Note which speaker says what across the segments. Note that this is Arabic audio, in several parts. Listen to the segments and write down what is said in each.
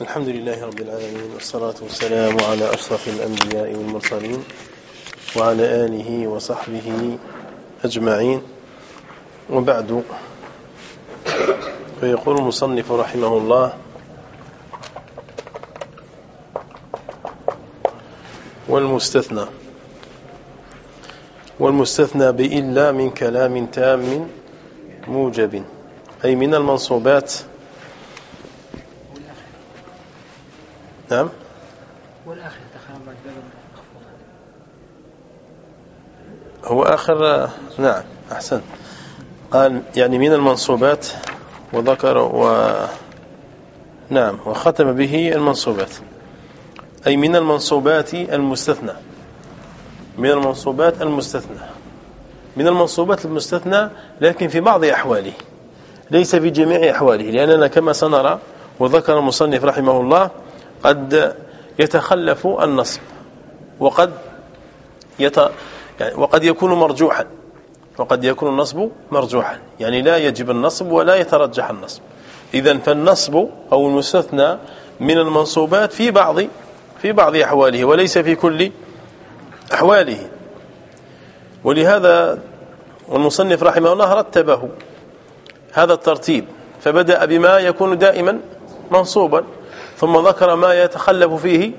Speaker 1: الحمد لله رب العالمين والصلاة والسلام على أشرف الأنبياء والمرسلين وعلى آله وصحبه أجمعين. وبعد فيقول المصنف رحمه الله والمستثنى. والمستثنى بإلا من كلام تام موجب أي من المنصوبات نعم والآخر هو آخر نعم أحسن. قال يعني من المنصوبات وذكر و نعم وختم به المنصوبات. أي من المنصوبات المستثنى. من المنصوبات المستثنى. من المنصوبات المستثنى لكن في بعض أحواله. ليس في جميع أحواله لأننا كما سنرى وذكر المصنف رحمه الله قد يتخلف النصب وقد يت يعني وقد يكون مرجوحا وقد يكون النصب مرجوحا. يعني لا يجب النصب ولا يترجح النصب. إذا فالنصب أو المستثنى من المنصوبات في بعض في بعض أحواله وليس في كل أحواله. ولهذا والمصنف رحمه الله رتبه هذا الترتيب فبدأ بما يكون دائما منصوبا. ثم ذكر ما يتخلف فيه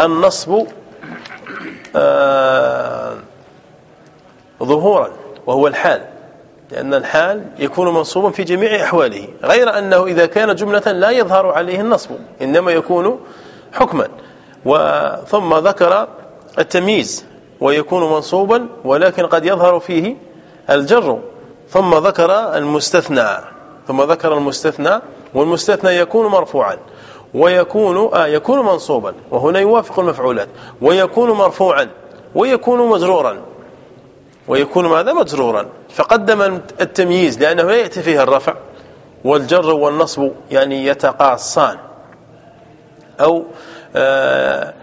Speaker 1: النصب آه ظهورا وهو الحال. لأن الحال يكون منصوبا في جميع أحواله غير أنه إذا كان جملة لا يظهر عليه النصب إنما يكون حكما. ثم ذكر التمييز ويكون منصوبا ولكن قد يظهر فيه الجر. ثم ذكر المستثنى ثم ذكر المستثنى والمستثنى يكون مرفوعا. ويكون آه يكون منصوبا وهنا يوافق المفعولات ويكون مرفوعا ويكون مجرورا. ويكون ماذا؟ مجرورا. فقدم التمييز لأنه يأتي فيها الرفع والجر والنصب يعني يتقاصان. أو آه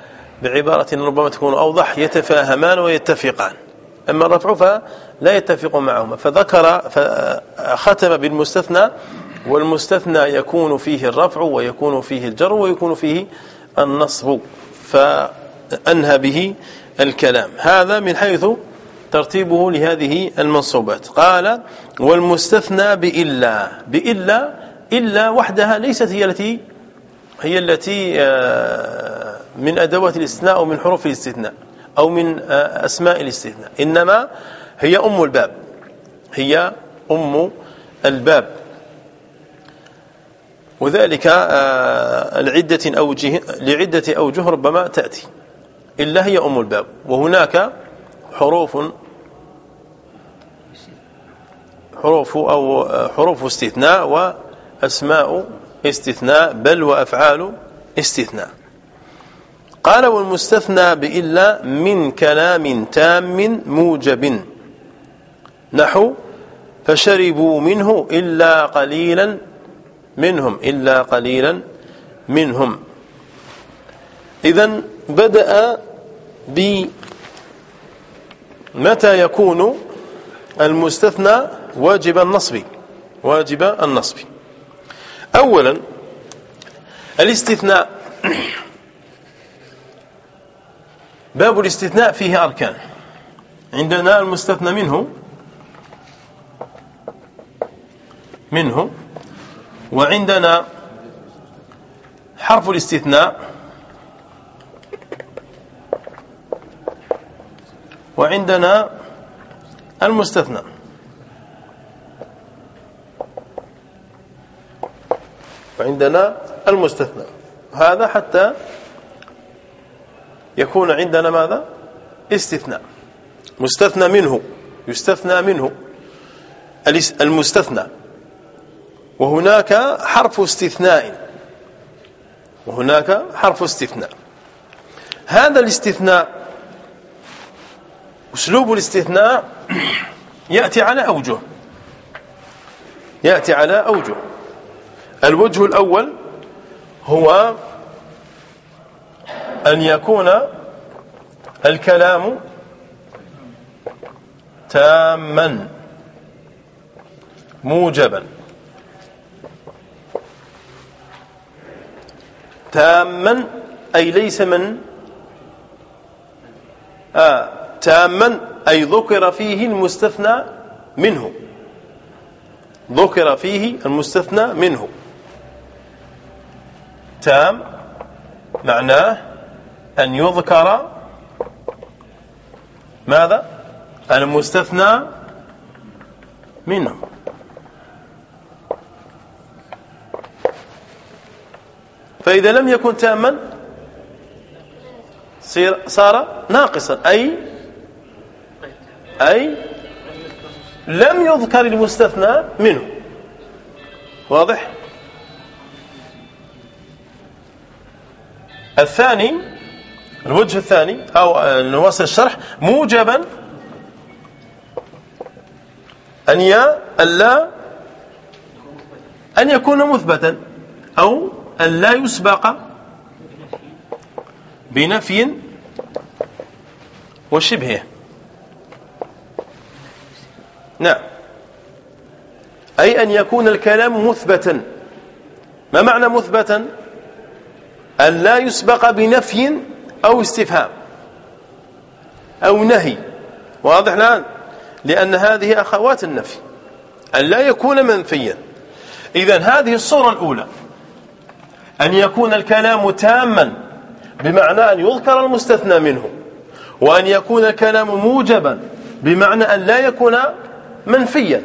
Speaker 1: بعبارة ربما تكون أوضح يتفاهمان ويتفقان. أما الرفع فلا يتفق معهما. فذكر ختم بالمستثنى والمستثنى يكون فيه الرفع ويكون فيه الجر ويكون فيه النصب فأنهى به الكلام. هذا من حيث ترتيبه لهذه المنصوبات. قال والمستثنى بإلا بإلا إلا وحدها ليست هي التي هي التي آه، من أدوات الاستثناء أو من حروف الاستثناء أو من آه، أسماء الاستثناء إنما هي أم الباب هي أم الباب. وذلك آه، لعدة أوجه, لعدة أوجه ربما تأتي. إلا هي أم الباب. وهناك حروف حروف أو حروف استثناء وأسماء استثناء بل وأفعال استثناء. قال والمستثنى بإلا من كلام تام موجب. نحو فشربوا منه إلا قليلا منهم إلا قليلا منهم. إذا بدأ ب متى يكون المستثنى واجب النصب؟ واجب النصب. أولا الاستثناء. باب الاستثناء فيه أركان. عندنا المستثنى منه منه وعندنا حرف الاستثناء. وعندنا المستثنى. وعندنا المستثنى. هذا حتى يكون عندنا ماذا؟ استثناء. مستثنى منه. يستثنى منه. المستثنى. وهناك حرف استثناء. وهناك حرف استثناء. هذا الاستثناء أسلوب الاستثناء يأتي على أوجه. يأتي على أوجه. الوجه الأول هو أن يكون الكلام تاما موجبا. تاما أي ليس من؟ آه تاما أي ذكر فيه المستثنى منه. ذكر فيه المستثنى منه. تام معناه أن يذكر ماذا؟ المستثنى منه. فإذا لم يكن تاما صار ناقصا. أي؟ أي؟ لم يذكر المستثنى منه. واضح؟ الثاني الوجه الثاني أو نواصل الشرح موجبا أن يا ألا أن يكون مثبتا أو أن لا يسبق بنفي وشبهه. نعم. أي أن يكون الكلام مثبتا. ما معنى مثبتا؟ أن لا يسبق بنفي أو استفهام أو نهي. واضح الآن؟ لأن هذه أخوات النفي. أن لا يكون منفيا. إذا هذه الصورة الأولى. أن يكون الكلام تاما بمعنى أن يذكر المستثنى منه وأن يكون الكلام موجبا بمعنى أن لا يكون منفيا.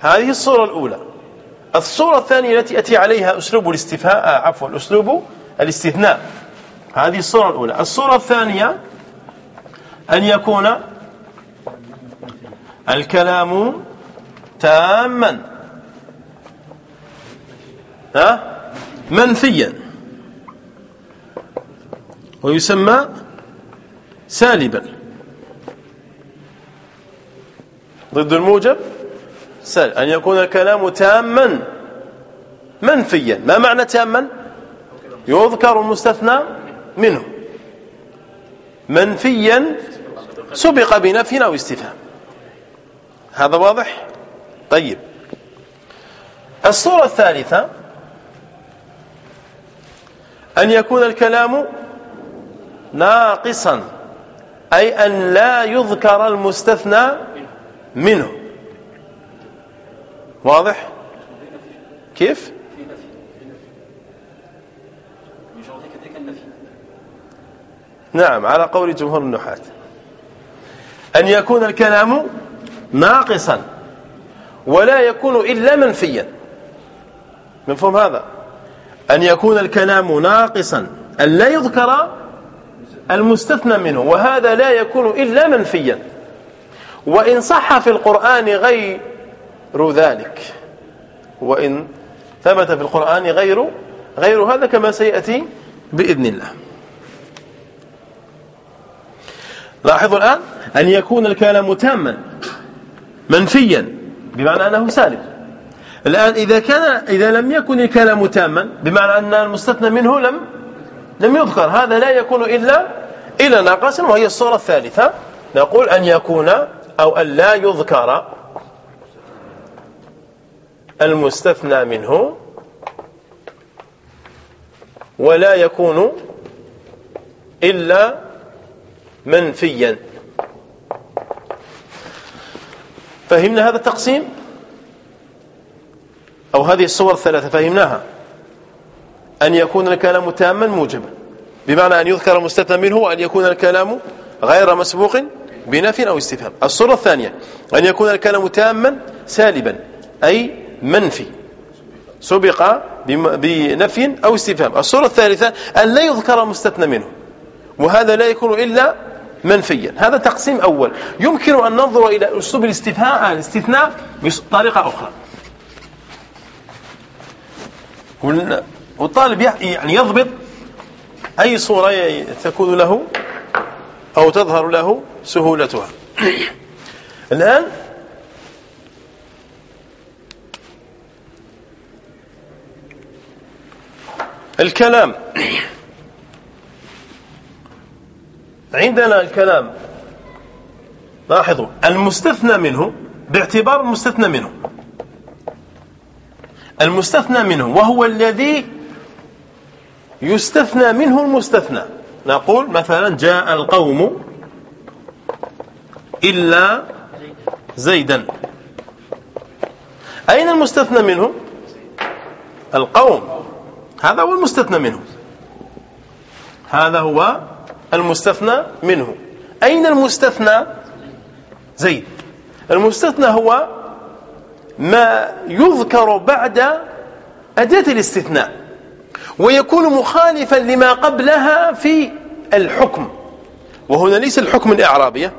Speaker 1: هذه الصورة الأولى. الصورة الثانية التي أتي عليها أسلوب الاستفهاء آه، عفوا أسلوب الاستثناء. هذه الصورة الأولى. الصورة الثانية أن يكون الكلام تاما. ها؟ منفيا. ويسمى سالبا. ضد الموجب؟ سال أن يكون الكلام تاما. منفيا. ما معنى تاما؟ يذكر المستثنى منه. منفيا سبق بنفي أو استفهام هذا واضح؟ طيب. الصورة الثالثة أن يكون الكلام ناقصا أي أن لا يذكر المستثنى منه. واضح؟ كيف؟ نعم على قول جمهور النحاة. أن يكون الكلام ناقصا ولا يكون إلا منفيا. مفهوم هذا؟ أن يكون الكلام ناقصا أن لا يذكر المستثنى منه وهذا لا يكون إلا منفيا. وإن صح في القرآن غير ذلك. وإن ثبت في القرآن غير غير هذا كما سيأتي بإذن الله. لاحظوا الآن أن يكون الكلام تاما منفيا بمعنى أنه سالم. الآن إذا كان إذا لم يكن الكلام تاما بمعنى أن المستثنى منه لم لم يذكر هذا لا يكون إلا إلا ناقصا وهي الصورة الثالثة. نقول أن يكون أو أن لا يذكر المستثنى منه ولا يكون إلا منفيا. فهمنا هذا التقسيم؟ أو هذه الصور الثلاثة فهمناها. أن يكون الكلام تاما موجبا. بمعنى أن يذكر المستثنى منه وأن يكون الكلام غير مسبوق بنفي أو استفهام. الصورة الثانية أن يكون الكلام تاما سالبا أي منفي. سبق بنفي أو استفهام. الصورة الثالثة أن لا يذكر المستثنى منه. وهذا لا يكون إلا منفيا. هذا تقسيم أول. يمكن أن ننظر إلى أسلوب الاستثناء بطريقة أخرى. والطالب يعني يضبط أي صورة تكون له أو تظهر له سهولتها. الآن الكلام. عندنا الكلام. لاحظوا. المستثنى منه باعتبار المستثنى منه. المستثنى منه وهو الذي يستثنى منه المستثنى. نقول مثلا جاء القوم إلا زيدا. أين المستثنى منه؟ القوم. هذا هو المستثنى منه. هذا هو المستثنى منه. أين المستثنى؟ زيد. المستثنى هو ما يذكر بعد أداة الاستثناء ويكون مخالفا لما قبلها في الحكم. وهنا ليس الحكم الإعرابي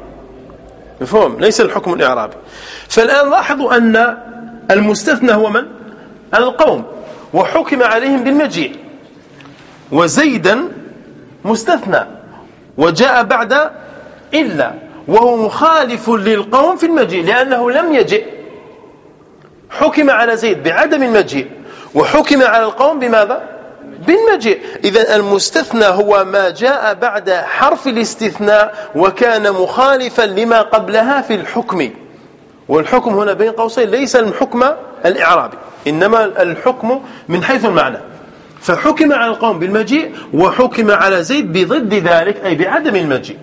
Speaker 1: مفهوم؟ ليس الحكم الإعرابي. فالآن لاحظوا أن المستثنى هو من؟ القوم. وحكم عليهم بالمجيء. وزيدا مستثنى. وجاء بعد إلا. وهو مخالف للقوم في المجيء لأنه لم يجئ. حكم على زيد بعدم المجيء. وحكم على القوم بماذا؟ بالمجيء. إذا المستثنى هو ما جاء بعد حرف الاستثناء وكان مخالفا لما قبلها في الحكم. والحكم هنا بين قوسين ليس الحكم الإعرابي إنما الحكم من حيث المعنى. فحكم على القوم بالمجيء وحكم على زيد بضد ذلك أي بعدم المجيء.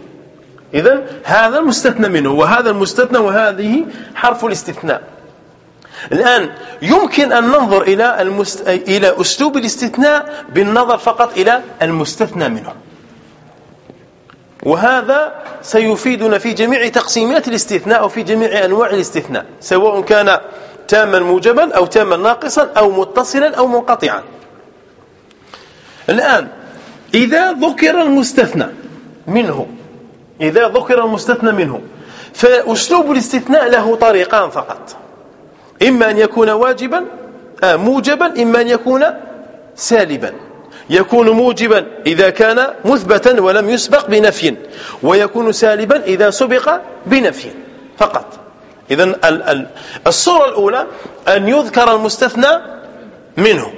Speaker 1: إذا هذا المستثنى منه وهذا المستثنى وهذه حرف الاستثناء. الآن يمكن أن ننظر إلى المست... إلى أسلوب الاستثناء بالنظر فقط إلى المستثنى منه. وهذا سيفيدنا في جميع تقسيمات الاستثناء أو في جميع أنواع الاستثناء سواء كان تاما موجبا أو تاما ناقصا أو متصلا أو منقطعا. الآن إذا ذكر المستثنى منه إذا ذكر المستثنى منه فأسلوب الاستثناء له طريقان فقط. إما أن يكون واجبا آه موجبا إما أن يكون سالبا. يكون موجبا إذا كان مثبتا ولم يسبق بنفي ويكون سالبا إذا سبق بنفي فقط. إذا الصورة الأولى أن يذكر المستثنى منه.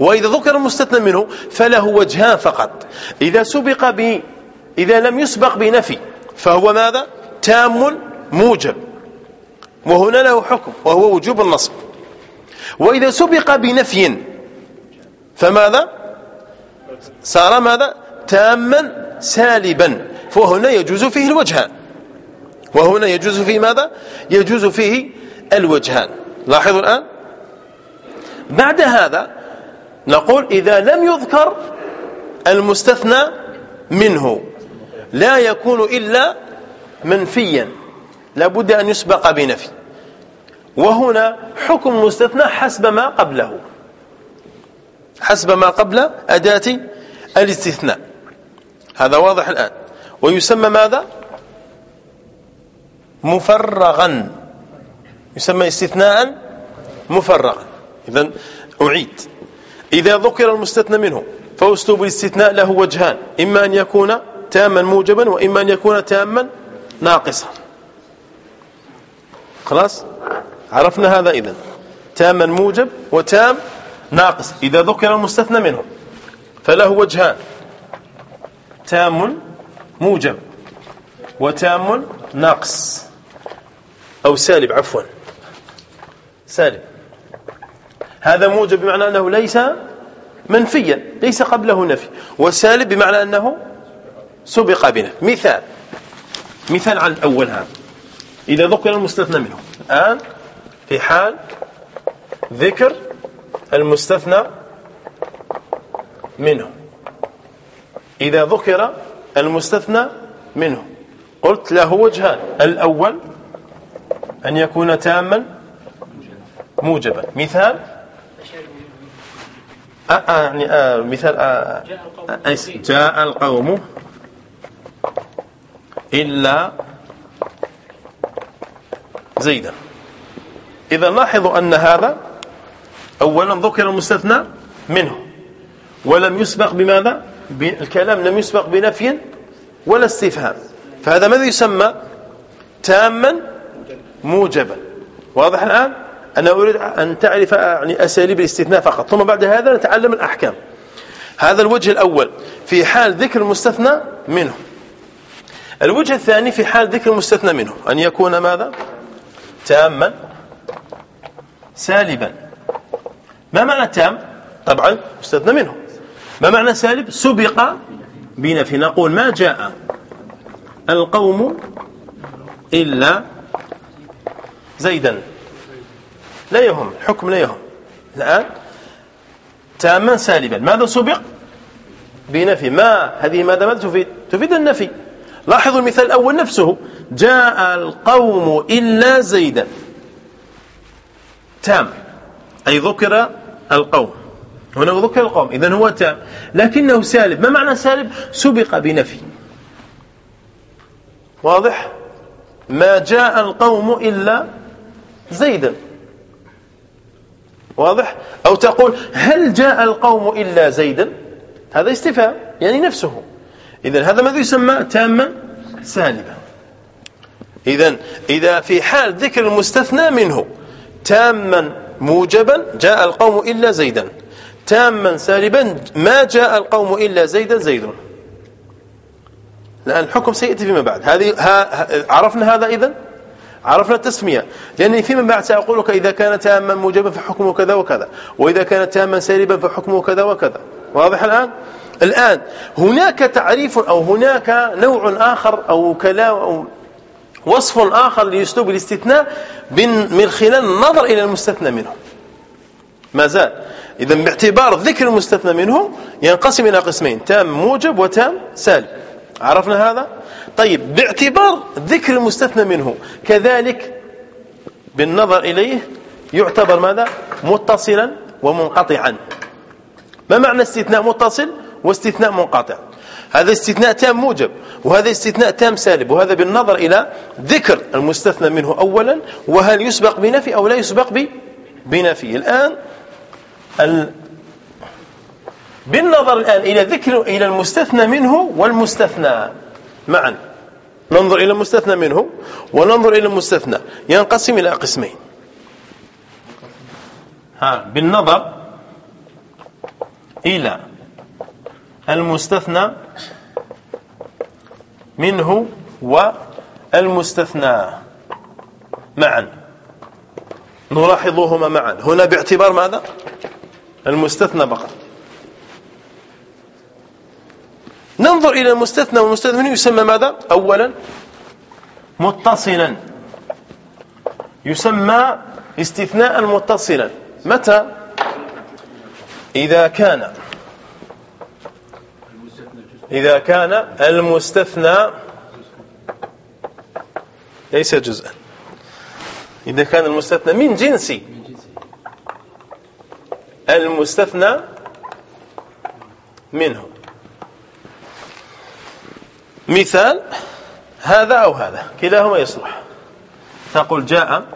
Speaker 1: وإذا ذكر المستثنى منه فله وجهان فقط. إذا سبق ب إذا لم يسبق بنفي فهو ماذا؟ تام موجب. وهنا له حكم وهو وجوب النصب. وإذا سبق بنفي فماذا؟ صار ماذا؟ تاما سالبا. فهنا يجوز فيه الوجهان وهنا يجوز فيه ماذا؟ يجوز فيه الوجهان لاحظوا الآن؟ بعد هذا نقول إذا لم يذكر المستثنى منه لا يكون إلا منفيا. لابد أن يسبق بنفي. وهنا حكم مستثنى حسب ما قبله. حسب ما قبل أداة الاستثناء. هذا واضح الآن. ويسمى ماذا؟ مفرغا. يسمى استثناء مفرغا. إذا أعيد. إذا ذكر المستثنى منه فأسلوب الاستثناء له وجهان. إما أن يكون تاما موجبا وإما أن يكون تاما ناقصا. خلاص؟ عرفنا هذا إذن. تاما موجب وتام ناقص. إذا ذكر المستثنى منه فله وجهان. تام موجب وتام ناقص. أو سالب عفوا. سالب. هذا موجب بمعنى أنه ليس منفيا ليس قبله نفي. وسالب بمعنى أنه سبق بنفي مثال. مثال على الأول هذا. إذا ذكر المستثنى منه الآن في حال ذكر المستثنى منه إذا ذكر المستثنى منه قلت له وجهان. الأول أن يكون تاما موجبا. مثال؟ آه آه يعني آه مثال آه جاء القوم إلا زيدا إذا لاحظوا أن هذا أولا ذكر المستثنى منه. ولم يسبق بماذا؟ الكلام لم يسبق بنفي ولا استفهام. فهذا ماذا يسمى؟ تاما موجبا. واضح الآن؟ أنا أريد أن تعرف يعني أساليب الاستثناء فقط. ثم بعد هذا نتعلم الأحكام. هذا الوجه الأول في حال ذكر المستثنى منه. الوجه الثاني في حال ذكر المستثنى منه. أن يكون ماذا؟ تاما سالبا. ما معنى تام؟ طبعا مستثنى منه. ما معنى سالب؟ سبق بنفي نقول ما جاء القوم إلا زيدا. لا يهم الحكم لا يهم. الآن تاما سالبا. ماذا سبق؟ بنفي. ما هذه ماذا ماذا تفيد؟ تفيد النفي. لاحظوا المثال الأول نفسه. جاء القوم إلا زيدا. تام. أي ذكر القوم. هنا ذكر القوم. إذن هو تام. لكنه سالب. ما معنى سالب؟ سبق بنفي. واضح؟ ما جاء القوم إلا زيدا. واضح؟ أو تقول هل جاء القوم إلا زيدا؟ هذا استفهام. يعني نفسه. إذا هذا ماذا يسمى تاما سالبا. إذا إذا في حال ذكر المستثنى منه تاما موجبا جاء القوم إلا زيدا. تاما سالبا ما جاء القوم إلا زيدا زيد. لأن الحكم سيأتي فيما بعد. هذه عرفنا هذا إذن؟ عرفنا التسمية. لأني فيما بعد سأقول لك إذا كان تاما موجبا فحكمه كذا وكذا وإذا كان تاما سالبا فحكمه كذا وكذا. واضح الآن؟ الآن هناك تعريف أو هناك نوع آخر أو كلام أو وصف آخر لأسلوب الاستثناء من خلال النظر إلى المستثنى منه. ما زال. إذا باعتبار ذكر المستثنى منه ينقسم إلى قسمين تام موجب وتام سالب عرفنا هذا؟ طيب باعتبار ذكر المستثنى منه كذلك بالنظر إليه يعتبر ماذا؟ متصلا ومنقطعا. ما معنى استثناء متصل؟ واستثناء منقطع. هذا استثناء تام موجب وهذا استثناء تام سالب وهذا بالنظر إلى ذكر المستثنى منه أولا وهل يسبق بنفي أو لا يسبق بنفي. الآن ال... بالنظر الآن إلى ذكر إلى المستثنى منه والمستثنى. معا. ننظر إلى المستثنى منه وننظر إلى المستثنى. ينقسم إلى قسمين. ها بالنظر إلى المستثنى منه والمستثنى معا. نلاحظهما معا. هنا باعتبار ماذا؟ المستثنى فقط. ننظر إلى المستثنى والمستثنى يسمى ماذا؟ أولا متصلا. يسمى استثناء متصلا. متى؟ إذا كان إذا كان المستثنى ليس جزءا. إذا كان المستثنى من جنس المستثنى منه. مثال هذا أو هذا كلاهما يصلح. تقول جاء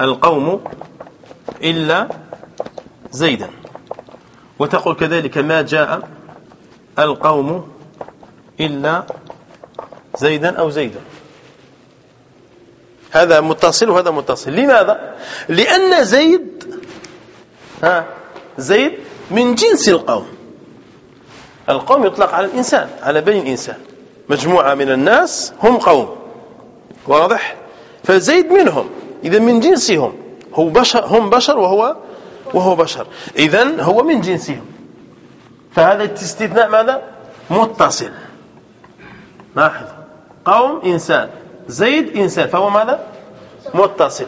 Speaker 1: القوم إلا زيدا. وتقول كذلك ما جاء القوم إلا زيدا أو زيدا هذا متصل وهذا متصل. لماذا؟ لأن زيد ها زيد من جنس القوم. القوم يطلق على الإنسان على بني الإنسان. مجموعة من الناس هم قوم. واضح؟ فزيد منهم إذا من جنسهم. هو بشر هم بشر وهو وهو بشر. إذا هو من جنسهم. فهذا الاستثناء ماذا؟ متصل. لاحظ. قوم إنسان. زيد إنسان. فهو ماذا؟ متصل.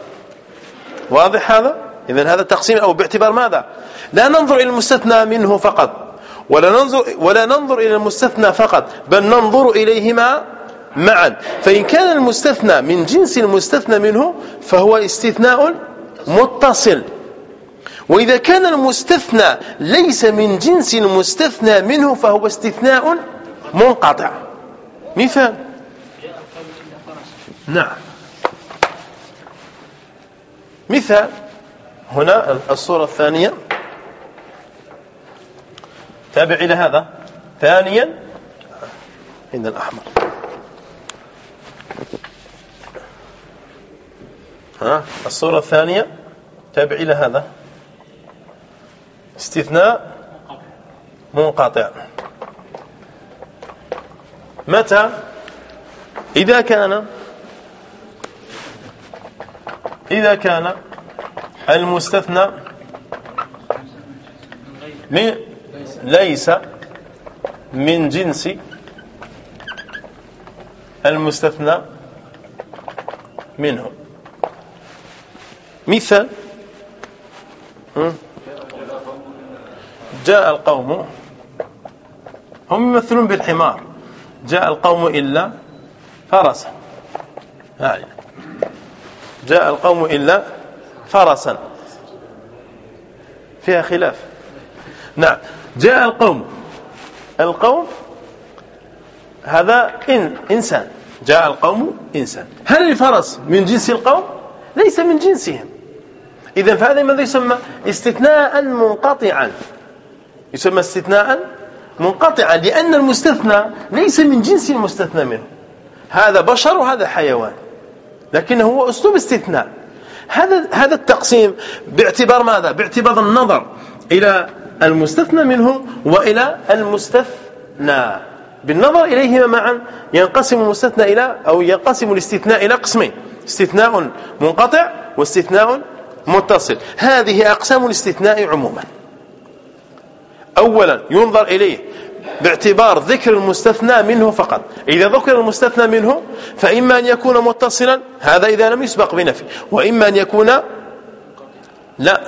Speaker 1: واضح هذا؟ إذا هذا تقسيم أو باعتبار ماذا؟ لا ننظر إلى المستثنى منه فقط. ولا ننظر, ولا ننظر إلى المستثنى فقط بل ننظر إليهما معا. فإن كان المستثنى من جنس المستثنى منه فهو استثناء متصل. وإذا كان المستثنى ليس من جنس المستثنى منه فهو استثناء منقطع. مثال نعم. مثال. هنا الصورة الثانية. تابع إلى هذا. ثانيا. عند الأحمر. ها؟ الصورة الثانية. تابع إلى هذا. استثناء منقطع. متى؟ إذا كان إذا كان المستثنى ليس من جنس المستثنى منه. مثال جاء القوم هم يمثلون بالحمار. جاء القوم إلا فرسا. يعني جاء القوم إلا فرسا. فيها خلاف. نعم. جاء القوم. القوم هذا إن إنسان. جاء القوم إنسان. هل الفرس من جنس القوم؟ ليس من جنسهم. إذا فهذا ماذا يسمى؟ استثناء منقطعا. يسمى استثناء منقطعا لأن المستثنى ليس من جنس المستثنى منه. هذا بشر وهذا حيوان لكنه هو أسلوب استثناء. هذا هذا التقسيم باعتبار ماذا؟ باعتبار النظر إلى المستثنى منه وإلى المستثنى. بالنظر إليهما معا ينقسم المستثنى إلى أو ينقسم الاستثناء إلى قسمين استثناء منقطع واستثناء متصل. هذه أقسام الاستثناء عموما. أولا ينظر إليه باعتبار ذكر المستثنى منه فقط. إذا ذكر المستثنى منه فإما أن يكون متصلا هذا إذا لم يسبق بنفي. وإما أن يكون لا.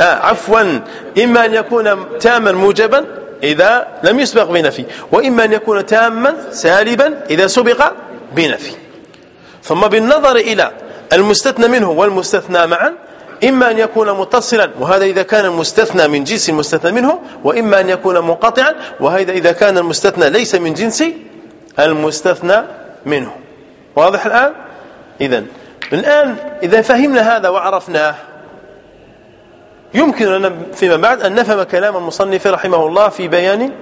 Speaker 1: آه عفوا. إما أن يكون تاما موجبا إذا لم يسبق بنفي. وإما أن يكون تاما سالبا إذا سبق بنفي. ثم بالنظر إلى المستثنى منه والمستثنى معا إما أن يكون متصلا وهذا إذا كان المستثنى من جنس المستثنى منه وإما أن يكون منقطعا وهذا إذا كان المستثنى ليس من جنس المستثنى منه. واضح الآن؟ إذا الآن إذا فهمنا هذا وعرفناه يمكن لنا فيما بعد أن نفهم كلام المصنف رحمه الله في بيان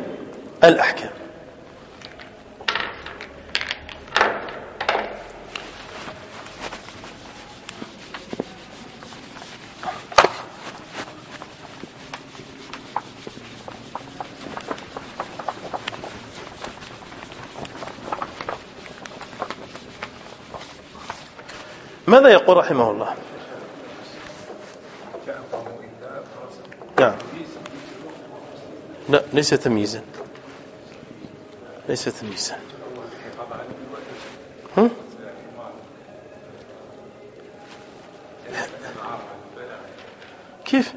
Speaker 1: الأحكام. ماذا يقول رحمه الله؟ نعم. لا ليس تمييزا. ليس تمييزا. كيف؟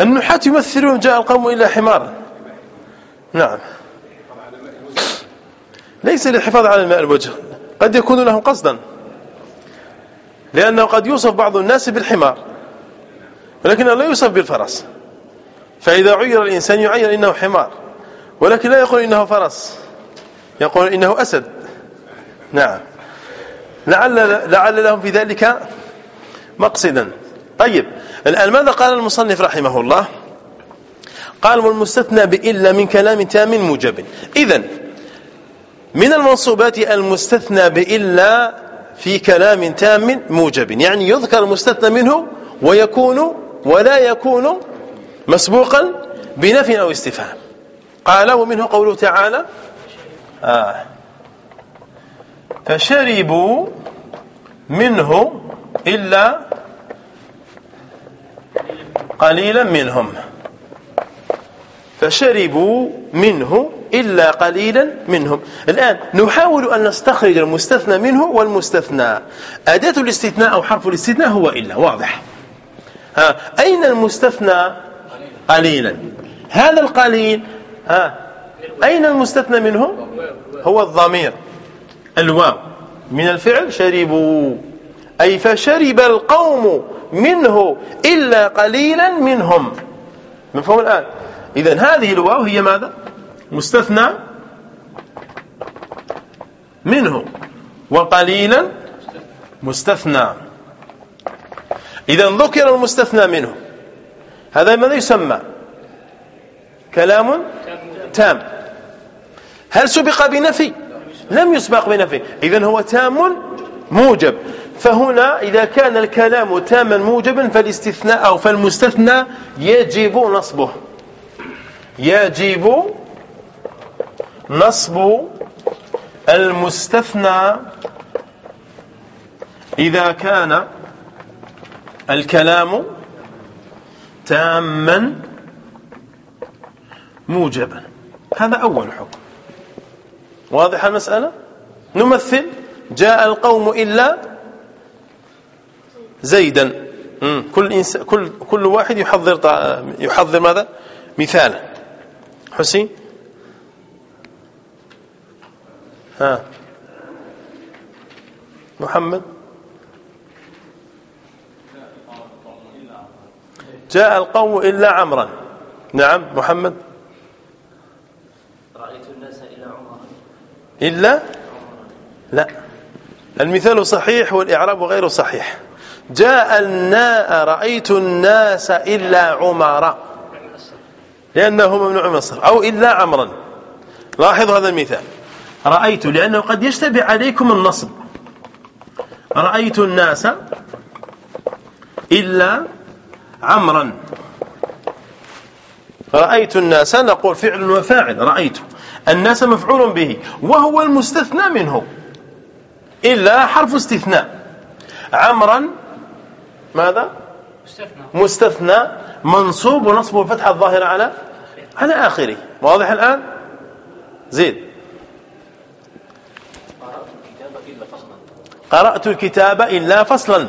Speaker 1: النحاة يمثلون جاء القوم إلى حمار. نعم. ليس للحفاظ على الماء الوجه. قد يكون لهم قصدا. لأنه قد يوصف بعض الناس بالحمار. ولكنه لا يوصف بالفرس. فإذا عير الإنسان يعير إنه حمار. ولكن لا يقول إنه فرس. يقول إنه أسد. نعم. لعل, لعل لهم في ذلك مقصدا. طيب. الآن ماذا قال المصنف رحمه الله؟ قال والمستثنى بإلا من كلام تام موجب. إذن من المنصوبات المستثنى بإلا في كلام تام موجب. يعني يذكر المستثنى منه ويكون ولا يكون مسبوقا بنفي أو استفهام. قال ومنه قوله تعالى آه. فشربوا منه إلا قليلا منهم. فشربوا منه إلا قليلا منهم. الآن نحاول أن نستخرج المستثنى منه والمستثنى. أداة الاستثناء أو حرف الاستثناء هو إلا واضح. ها أين المستثنى؟ قليلا. هذا القليل ها أين المستثنى منه؟ هو الضمير. الواو. من الفعل شربوا. أي فشرب القوم منه إلا قليلا منهم. مفهوم الآن؟ إذا هذه الواو هي ماذا؟ مستثنى منه وقليلا مستثنى. إذا ذكر المستثنى منه. هذا ماذا يسمى؟ كلام تام. هل سبق بنفي؟ لم يسبق بنفي. إذا هو تام موجب. فهنا إذا كان الكلام تاما موجبا فالاستثناء أو فالمستثنى يجب نصبه. يجب نصب المستثنى إذا كان الكلام تاما موجبا. هذا أول حكم. واضح المسألة؟ نمثل جاء القوم إلا زيدا. كل إنس كل كل واحد يحضر يحضر ماذا؟ مثالا. حسين؟ ها. محمد. جاء القوم إلا عمرا. نعم محمد.
Speaker 2: رأيت الناس إلا عمرا.
Speaker 1: إلا؟ لا. المثال صحيح والإعراب غير صحيح. جاء الناء رأيت الناس إلا عمر. لأنه ممنوع من الصرف أو إلا عمرا. لاحظوا هذا المثال. رأيت لأنه قد يشتبه عليكم النصب. رأيت الناس إلا عمرا. رأيت الناس نقول فعل وفاعل رأيت. الناس مفعول به وهو المستثنى منه. إلا حرف استثناء. عمرا ماذا؟
Speaker 2: مستثنى.
Speaker 1: مستثنى منصوب ونصبه الفتحة الظاهرة على على آخره. واضح الآن؟ زيد قرأت الكتاب إلا فصلا.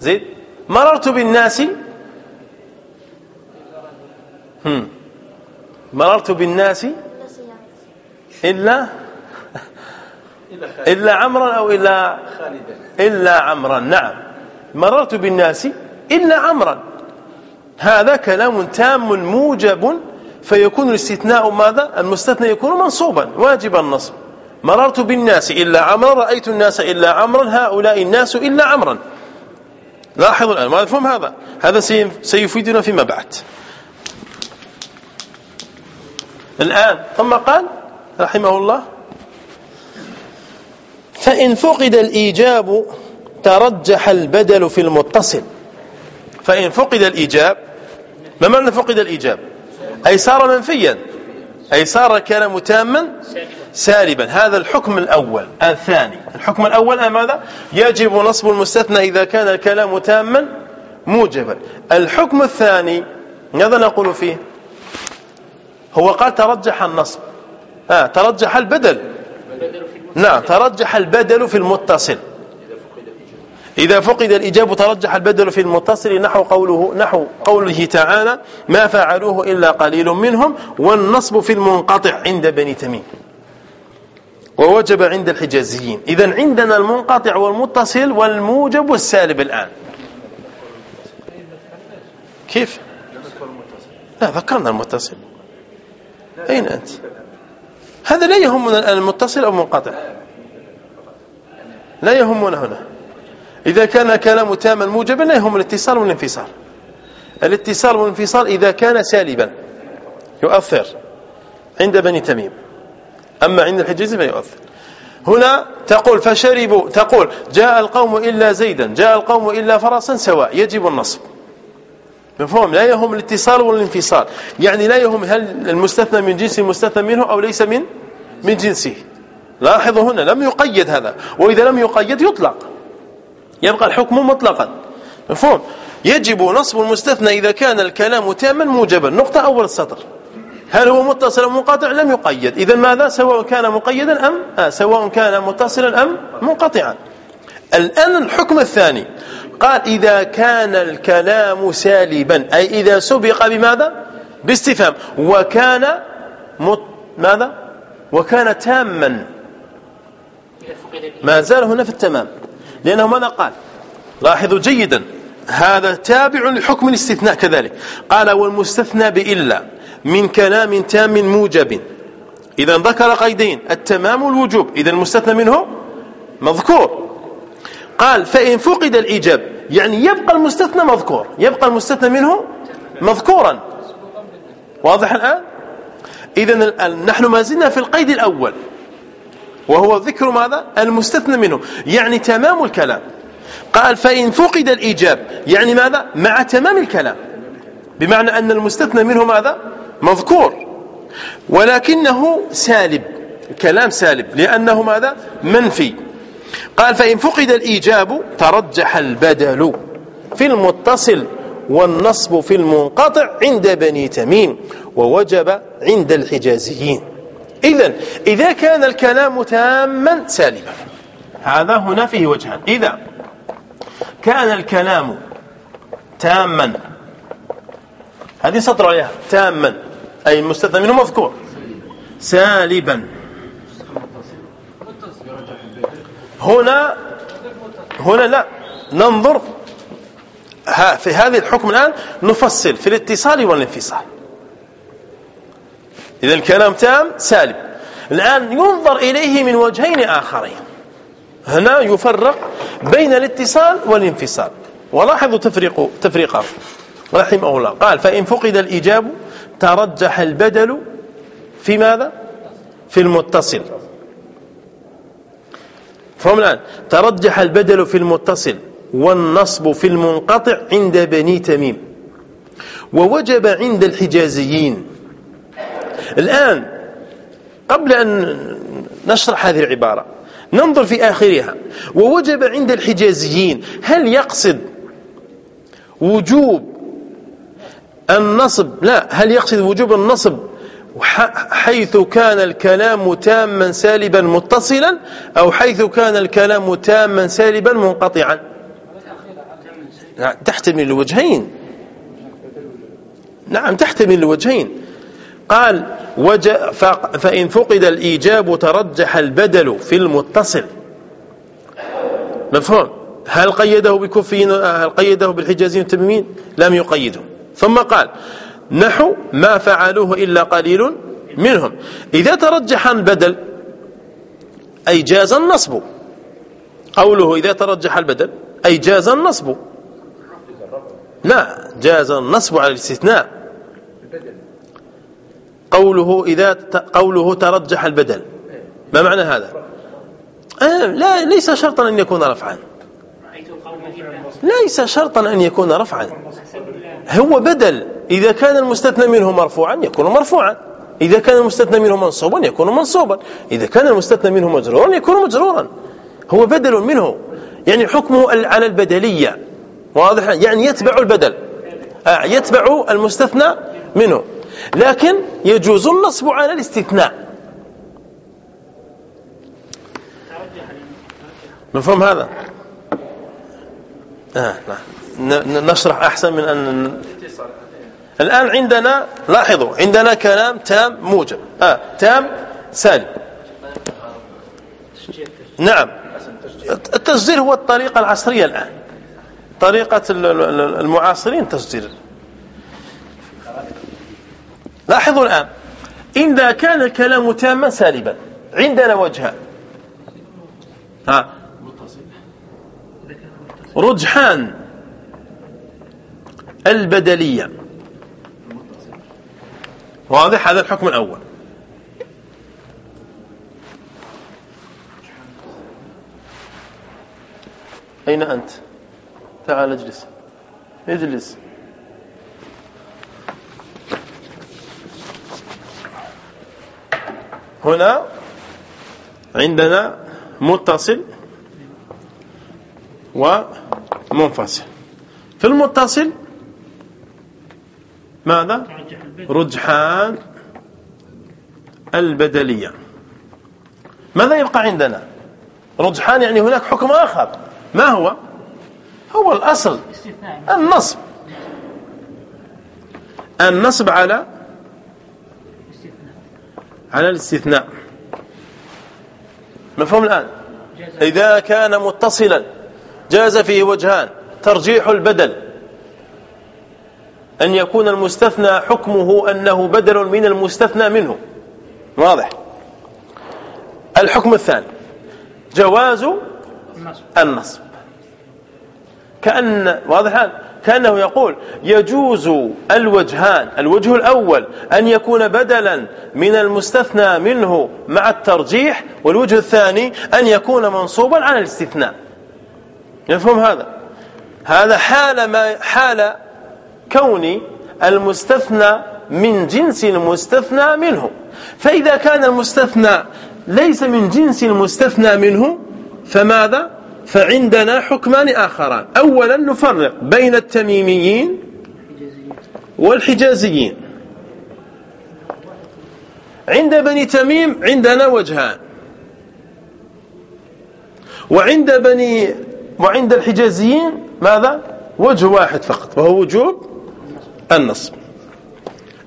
Speaker 1: زيد مررت بالناس. هم. مررت بالناس. إلا. إلا عمرا أو إلا إلا عمرا. نعم. مررت بالناس إلا عمرا. هذا كلام تام موجب فيكون الاستثناء ماذا؟ المستثنى يكون منصوبا واجب النصب. مررت بالناس إلا عمرا رأيت الناس إلا عمرا هؤلاء الناس إلا عمرا. لاحظوا الآن مفهوم هذا؟ هذا سيفيدنا فيما بعد. الآن ثم قال رحمه الله فإن فقد الإيجاب ترجح البدل في المتصل. فإن فقد الإيجاب ما معنى فقد الإيجاب؟ أي صار منفيا أي صار كلام تاما سالبا. هذا الحكم الأول. الثاني. الحكم الأول ماذا؟ يجب نصب المستثنى إذا كان الكلام تاما موجبا. الحكم الثاني ماذا نقول فيه؟ هو قال ترجح النصب. آه ترجح البدل. نعم ترجح البدل في المتصل. إذا فقد الإجاب ترجح البدل في المتصل. نحو قوله نحو قوله تعالى ما فعلوه إلا قليل منهم والنصب في المنقطع عند بني تميم. ووجب عند الحجازيين. إذا عندنا المنقطع والمتصل والموجب والسالب الآن. كيف؟ لا ذكرنا المتصل. أين أنت؟ هذا لا يهمنا المتصل أو منقطع لا يهمنا هنا. إذا كان كلام تاما موجبا لا يهم الاتصال والانفصال. الاتصال والانفصال إذا كان سالبا. يؤثر عند بني تميم. أما عند الحجاز فيؤثر هنا تقول فشربوا تقول جاء القوم إلا زيدا جاء القوم إلا فرسا سواء يجب النصب. مفهوم؟ لا يهم الاتصال والانفصال يعني لا يهم هل المستثنى من جنس المستثنى منه أو ليس من من جنسه. لاحظوا هنا لم يقيد هذا. وإذا لم يقيد يطلق. يبقى الحكم مطلقا. مفهوم؟ يجب نصب المستثنى إذا كان الكلام تاما موجبا. نقطة أول السطر. هل هو متصل أو منقطع؟ لم يقيد. إذا ماذا؟ سواء كان مقيدا أم آه سواء كان متصلا أم منقطعا. الآن الحكم الثاني. قال إذا كان الكلام سالبا أي إذا سبق بماذا؟ باستفهام. وكان مت ماذا؟ وكان تاما. ما زال هنا في التمام. لأنه ماذا قال؟ لاحظوا جيدا. هذا تابع لحكم الاستثناء كذلك. قال والمستثنى بإلا. من كلام تام موجب. إذا ذكر قيدين التمام والوجوب. إذا المستثنى منه مذكور. قال فإن فقد الإيجاب يعني يبقى المستثنى مذكور. يبقى المستثنى منه مذكورا. واضح الآن؟ إذا نحن ما زلنا في القيد الأول. وهو ذكر ماذا؟ المستثنى منه. يعني تمام الكلام. قال فإن فقد الإيجاب يعني ماذا؟ مع تمام الكلام. بمعنى أن المستثنى منه ماذا؟ مذكور. ولكنه سالب الكلام سالب. لأنه ماذا؟ منفي. قال فإن فقد الإيجاب ترجح البدل في المتصل والنصب في المنقطع عند بني تميم ووجب عند الحجازيين. إذا إذا كان الكلام تاما سالما هذا هنا فيه وجهان. إذا كان الكلام تاما هذه سطر عليها تاما أي المستثنى منه مذكور. سالبا. هنا هنا لا. ننظر. في هذه الحكم الآن نفصل في الاتصال والانفصال. إذا الكلام تام سالب. الآن ينظر إليه من وجهين آخرين. هنا يفرق بين الاتصال والانفصال. ولاحظوا تفريق تفريقه. رحمه الله. قال فإن فقد الإجاب ترجح البدل في ماذا؟ في المتصل. فهم الآن. ترجح البدل في المتصل والنصب في المنقطع عند بني تميم. ووجب عند الحجازيين. الآن قبل أن نشرح هذه العبارة ننظر في آخرها. ووجب عند الحجازيين هل يقصد وجوب النصب لا هل يقصد وجوب النصب؟ حيث كان الكلام تاما سالبا متصلا أو حيث كان الكلام تاما سالبا منقطعا؟ نعم تحتمل الوجهين. نعم تحتمل الوجهين. قال فإن فقد الإيجاب ترجح البدل في المتصل. مفهوم؟ هل قيده بكفين هل قيده بالحجازين والتميمين؟ لم يقيده. ثم قال نحو ما فعلوه إلا قليل منهم. إذا ترجح البدل أي جاز النصب. قوله إذا ترجح البدل أي جاز النصب. لا جاز النصب على الاستثناء. قوله إذا قوله ترجح البدل. ما معنى هذا؟ آه لا ليس شرطا أن يكون رفعا. ليس شرطا أن يكون رفعا. هو بدل إذا كان المستثنى منه مرفوعا يكون مرفوعا. إذا كان المستثنى منه منصوبا يكون منصوبا. إذا كان المستثنى منه مجرورا يكون مجرورا. هو بدل منه يعني حكمه على البدلية. واضح؟ يعني يتبع البدل. آه يتبع المستثنى منه. لكن يجوز النصب على الاستثناء. مفهوم هذا؟ آه نشرح أحسن من أن الآن عندنا لاحظوا عندنا كلام تام موجب. آه تام سالم. نعم. التسجيل هو الطريقة العصرية الآن. طريقة المعاصرين تسجيل. لاحظوا الآن. إذا كان الكلام تاما سالبا عندنا وجهان ها. رجحان البدلية. واضح؟ هذا الحكم الأول. أين أنت؟ تعال اجلس. اجلس. هنا عندنا متصل ومنفصل في المتصل؟ ماذا؟ رجحان البدلية. ماذا يبقى عندنا؟ رجحان يعني هناك حكم آخر. ما هو؟ هو الأصل النصب. النصب على؟ على الاستثناء. مفهوم الآن؟ إذا كان متصلا. جاز فيه وجهان. ترجيح البدل. أن يكون المستثنى حكمه أنه بدل من المستثنى منه. واضح. الحكم الثاني. جواز النصب. كأن واضح كأنه يقول يجوز الوجهان الوجه الأول أن يكون بدلا من المستثنى منه مع الترجيح والوجه الثاني أن يكون منصوبا على الاستثناء. يفهم هذا؟ هذا حال ما حال كون المستثنى من جنس المستثنى منه. فإذا كان المستثنى ليس من جنس المستثنى منه فماذا؟ فعندنا حكمان آخران. أولا نفرق بين التميميين والحجازيين. عند بني تميم عندنا وجهان. وعند بني وعند الحجازيين ماذا؟ وجه واحد فقط وهو وجوب النصب.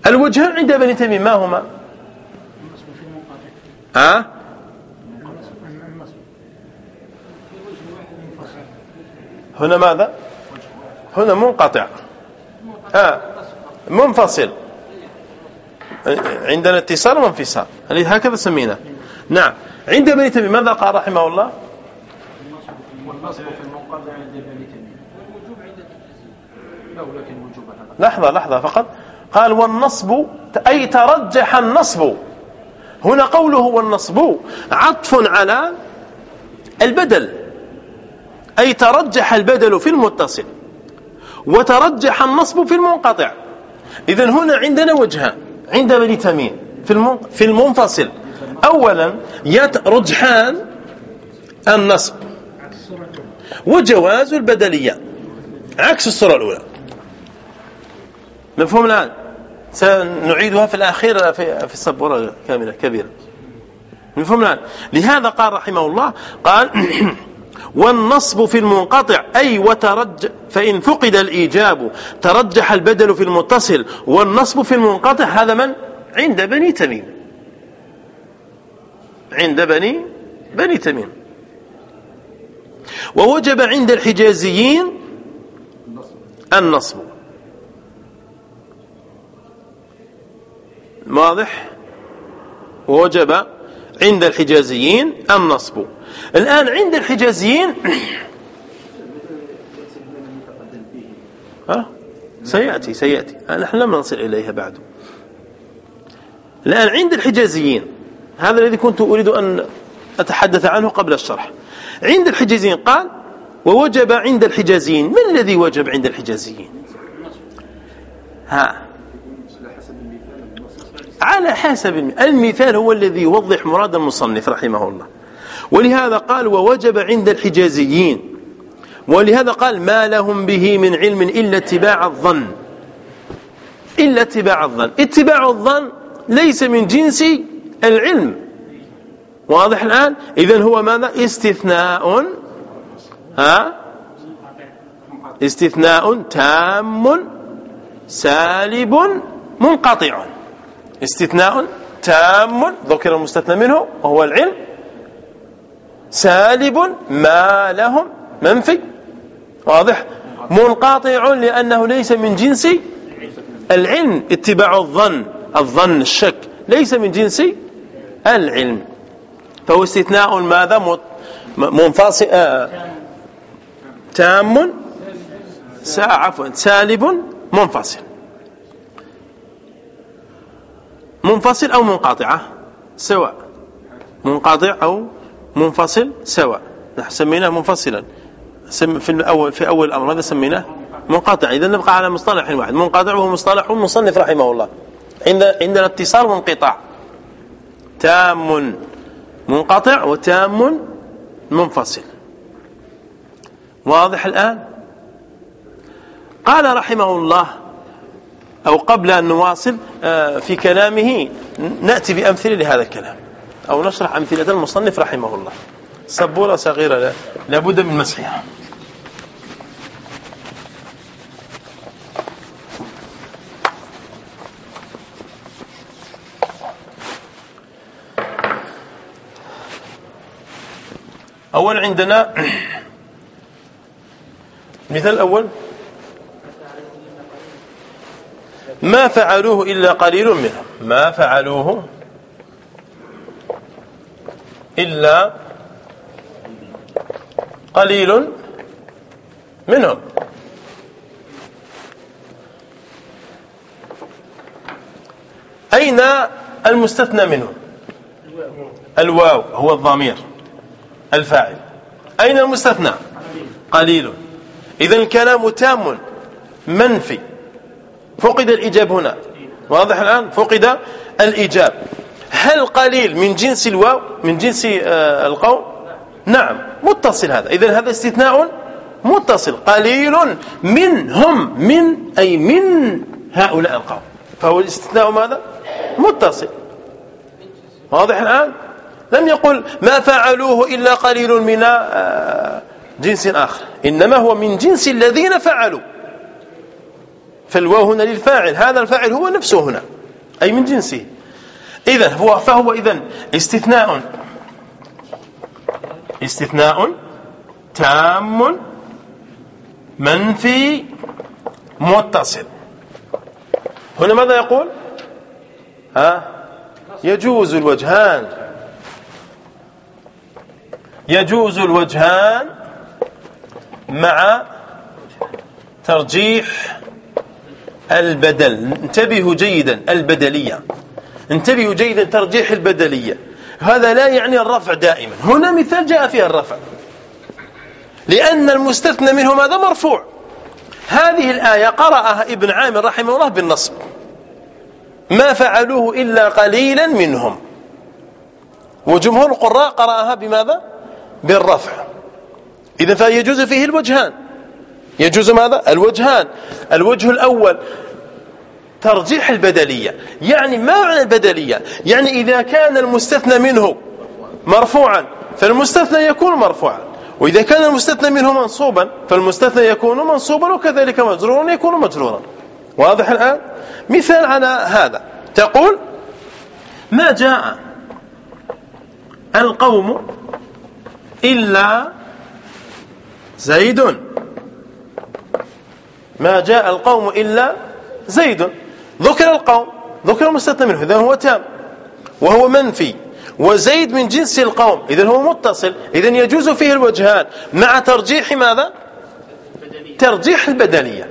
Speaker 1: الوجهان عند بني تميم ما هما؟ ها؟ هنا ماذا؟ هنا منقطع. ها منفصل. عندنا اتصال وانفصال. هكذا سمينا؟ نعم. عند بني تميم ماذا قال رحمه الله؟ والنصب في المنقطع عند بني تميم والوجوب عند لا ولكن الوجوب لحظة لحظة فقط. قال والنصب أي ترجح النصب. هنا قوله والنصب عطف على البدل. أي ترجح البدل في المتصل وترجح النصب في المنقطع. إذا هنا عندنا وجهان عند بني تميم في في المنفصل. أولا رجحان النصب. وجواز البدلية عكس الصورة الأولى. مفهوم الآن؟ سنعيدها في الأخير في, في السبورة كاملة كبيرة. مفهوم الآن؟ لهذا قال رحمه الله قال والنصب في المنقطع أي وترج فإن فقد الإيجاب ترجح البدل في المتصل والنصب في المنقطع هذا من؟ عند بني تميم. عند بني بني تميم. ووجب عند الحجازيين النصب. واضح؟ ووجب عند الحجازيين النصب. الآن عند الحجازيين ها؟ سيأتي سيأتي. نحن لم نصل إليها بعد. الآن عند الحجازيين هذا الذي كنت أريد أن أتحدث عنه قبل الشرح. عند الحجازيين قال ووجب عند الحجازيين. من الذي وجب عند الحجازيين؟ ها. على حسب المثال هو الذي يوضح مراد المصنف رحمه الله. ولهذا قال ووجب عند الحجازيين. ولهذا قال ما لهم به من علم إلا اتباع الظن. إلا اتباع الظن. اتباع الظن ليس من جنس العلم. واضح الآن؟ إذن هو ماذا؟ استثناء ها؟ استثناء تام سالب منقطع. استثناء تام ذكر المستثنى منه وهو العلم. سالب ما لهم؟ منفي. واضح؟ منقطع لأنه ليس من جنس العلم. اتباع الظن الظن الشك ليس من جنس العلم. فهو استثناء ماذا؟ منفصل آه. تام عفوا سالب منفصل. منفصل أو منقطعة سواء. منقطع أو منفصل سواء. نحن سميناه منفصلا. في الأول في أول الأمر ماذا سميناه؟ منقطع. إذا نبقى على مصطلح واحد. منقطع وهو مصطلح المصنف رحمه الله. عند عندنا اتصال وانقطاع. تام. منقطع وتام منفصل. واضح الآن؟ قال رحمه الله أو قبل أن نواصل آه، في كلامه نأتي بأمثلة لهذا الكلام أو نشرح أمثلة المصنف رحمه الله. سبورة صغيرة لابد من مسحها. أول عندنا مثال الأول ما فعلوه إلا قليل منهم ما فعلوه إلا قليل منهم. أين المستثنى منه؟ الواو هو الضمير. الفاعل. أين المستثنى؟ قليل. إذا الكلام تام. منفي. فقد الإجاب هنا. واضح الآن؟ فقد الإجاب هل قليل من جنس الواو من جنس آه، القوم نعم. متصل هذا. إذا هذا استثناء متصل. قليل منهم من أي من هؤلاء القوم. فهو الاستثناء ماذا؟ متصل. واضح الآن؟ لم يقل ما فعلوه إلا قليل من آه، جنس آخر. إنما هو من جنس الذين فعلوا. فالواو هنا للفاعل. هذا الفاعل هو نفسه هنا أي من جنسه. إذا هو فهو إذا استثناء. استثناء تام منفي متصل. هنا ماذا يقول؟ ها؟ يجوز الوجهان. يجوز الوجهان مع ترجيح البدل. انتبهوا جيدا البدلية. انتبهوا جيدا ترجيح البدلية. هذا لا يعني الرفع دائما. هنا مثال جاء فيها الرفع. لأن المستثنى منه ماذا؟ مرفوع. هذه الآية قرأها ابن عامر رحمه الله بالنصب. ما فعلوه إلا قليلا منهم. وجمهور القراء قرأها بماذا؟ بالرفع. إذا فيجوز فيه الوجهان. يجوز ماذا؟ الوجهان. الوجه الأول ترجيح البدلية. يعني ما معنى البدلية. يعني إذا كان المستثنى منه مرفوعا فالمستثنى يكون مرفوعا. وإذا كان المستثنى منه منصوبا فالمستثنى يكون منصوبا وكذلك مجرورا يكون مجرورا. واضح الآن؟ مثال على هذا. تقول ما جاء القوم إلا زيد ما جاء القوم إلا زيد ذكر القوم ذكر المستثنى منه إذا هو تام. وهو منفي. وزيد من جنس القوم إذا هو متصل. إذا يجوز فيه الوجهان. مع ترجيح ماذا؟ ترجيح البدلية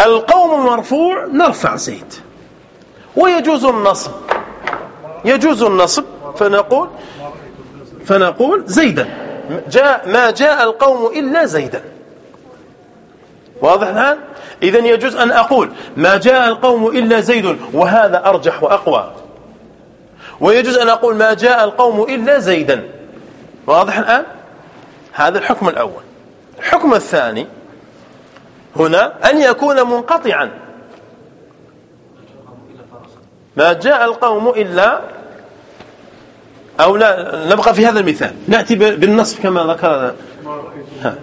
Speaker 1: القوم مرفوع نرفع زيد. ويجوز النصب. يجوز النصب فنقول فنقول زيدا. جاء ما جاء القوم إلا زيدا. واضح الآن؟ إذا يجوز أن أقول ما جاء القوم إلا زيد وهذا أرجح وأقوى. ويجوز أن أقول ما جاء القوم إلا زيدا. واضح الآن؟ هذا الحكم الأول. الحكم الثاني هنا أن يكون منقطعا. ما جاء القوم إلا أو لا نبقى في هذا المثال. نأتي بالنصف كما ذكر. ها.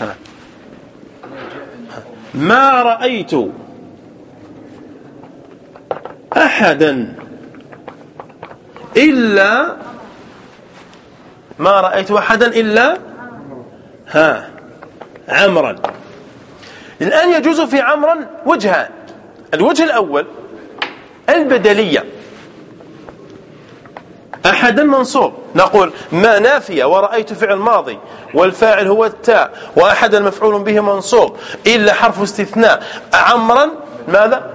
Speaker 1: ها. ما رأيت أحدا إلا ما رأيت أحدا إلا ها عمرا. الآن يجوز في عمرا وجهان. الوجه الأول البدلية. أحدا منصوب. نقول ما نافية ورأيت فعل ماضي والفاعل هو التاء وأحد المفعول به منصوب إلا حرف استثناء. عمرا ماذا؟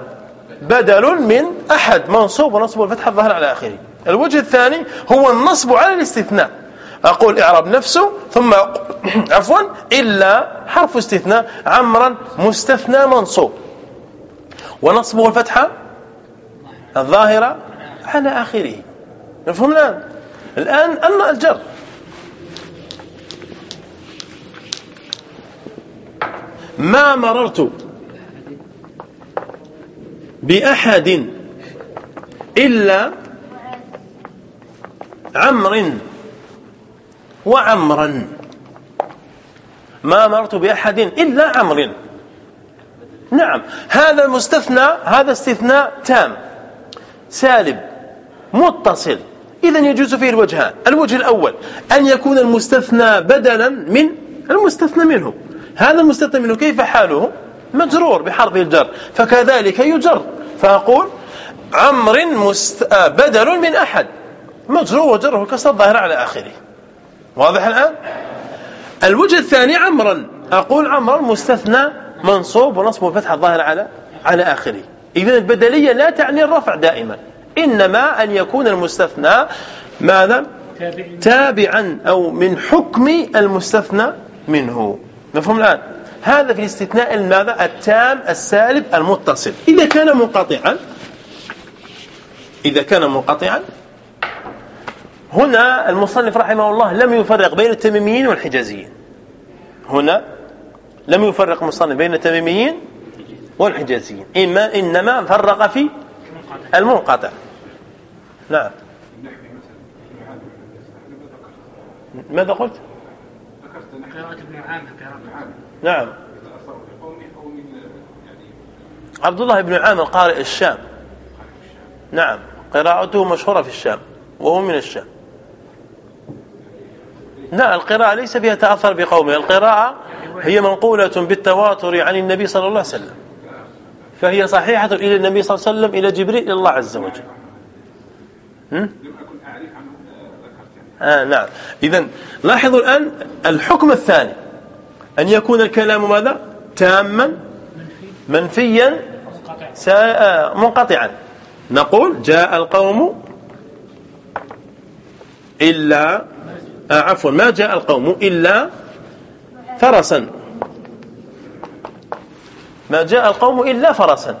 Speaker 1: بدل من أحد. منصوب ونصب الفتح الظهر على آخره. الوجه الثاني هو النصب على الاستثناء. أقول إعراب نفسه ثم عفوا إلا حرف استثناء. عمرا مستثنى منصوب. ونصبه الفتحة الظاهرة على آخره. مفهوم؟ الآن الآن أما الجر. ما مررت بأحد إلا عمر وعمرا. ما مررت بأحد إلا عمر. نعم. هذا مستثنى هذا استثناء تام سالب متصل. إذا يجوز فيه الوجهان. الوجه الأول أن يكون المستثنى بدلا من المستثنى منه. هذا المستثنى منه كيف حاله؟ مجرور بحرف الجر. فكذلك يجر. فأقول عمر مست... آه، بدل من أحد. مجرور وجره كسر الظاهر على آخره. واضح الآن؟ الوجه الثاني عمرا. أقول عمرا مستثنى منصوب ونصب الفتح الظاهر على على آخره. إذا البدلية لا تعني الرفع دائما. إنما أن يكون المستثنى ماذا؟ تابعا أو من حكم المستثنى منه. مفهوم الآن؟ هذا في الاستثناء ماذا التام السالب المتصل. إذا كان منقطعا إذا كان منقطعا هنا المصنف رحمه الله لم يفرق بين التميميين والحجازيين. هنا لم يفرق المصنف بين التميميين والحجازيين. إما إنما فرق في المنقطع. نعم. ماذا قلت؟
Speaker 2: قراءة ابن عامر
Speaker 1: نعم. عبد الله بن عامر قارئ الشام. نعم. قراءته مشهورة في الشام وهو من الشام. لا القراءة ليس فيها تأثر بقومه. القراءة هي منقولة بالتواتر عن النبي صلى الله عليه وسلم. فهي صحيحة إلى النبي صلى الله عليه وسلم إلى جبريل إلى الله عز وجل. آه نعم. إذا لاحظوا الآن الحكم الثاني. أن يكون الكلام ماذا؟ تاما منفيا آه، منقطعا. نقول جاء القوم إلا آه عفوا ما جاء القوم إلا فرسا. ما جاء القوم إلا فرسا.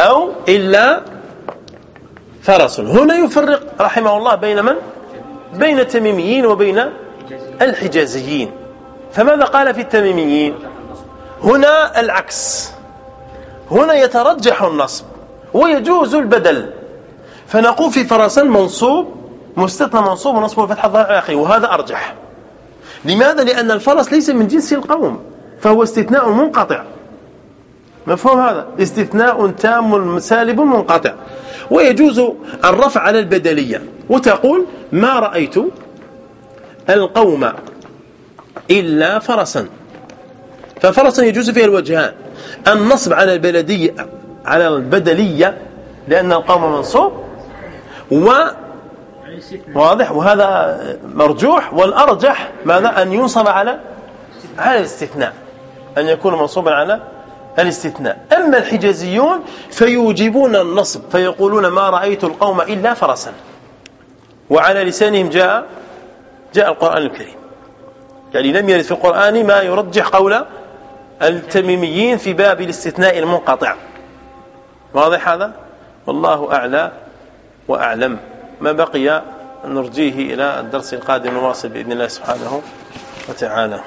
Speaker 1: أو إلا فرس هنا يفرق رحمه الله بين من؟ بين التميميين وبين الحجازيين. فماذا قال في التميميين؟ هنا العكس. هنا يترجح النصب ويجوز البدل. فنقول في فرسا منصوب مستثنى منصوب ونصب الفتح الظاهر اخره وهذا أرجح. لماذا؟ لأن الفرس ليس من جنس القوم. فهو استثناء منقطع. مفهوم هذا؟ استثناء تام سالب منقطع. ويجوز الرفع على البدلية. وتقول ما رأيت القوم إلا فرسا. ففرسا يجوز فيها الوجهان. النصب على البلدية على البدلية لأن القوم منصوب. و واضح. وهذا مرجوح. والأرجح ماذا أن ينصب على على الاستثناء. أن يكون منصوبا على الاستثناء. أما الحجازيون فيوجبون النصب فيقولون ما رأيت القوم إلا فرسا. وعلى لسانهم جاء جاء القرآن الكريم. يعني لم يرد في القرآن ما يرجح قول التميميين في باب الاستثناء المنقطع. واضح هذا؟ والله أعلى وأعلم. ما بقي نرجيه إلى الدرس القادم نواصل بإذن الله سبحانه وتعالى.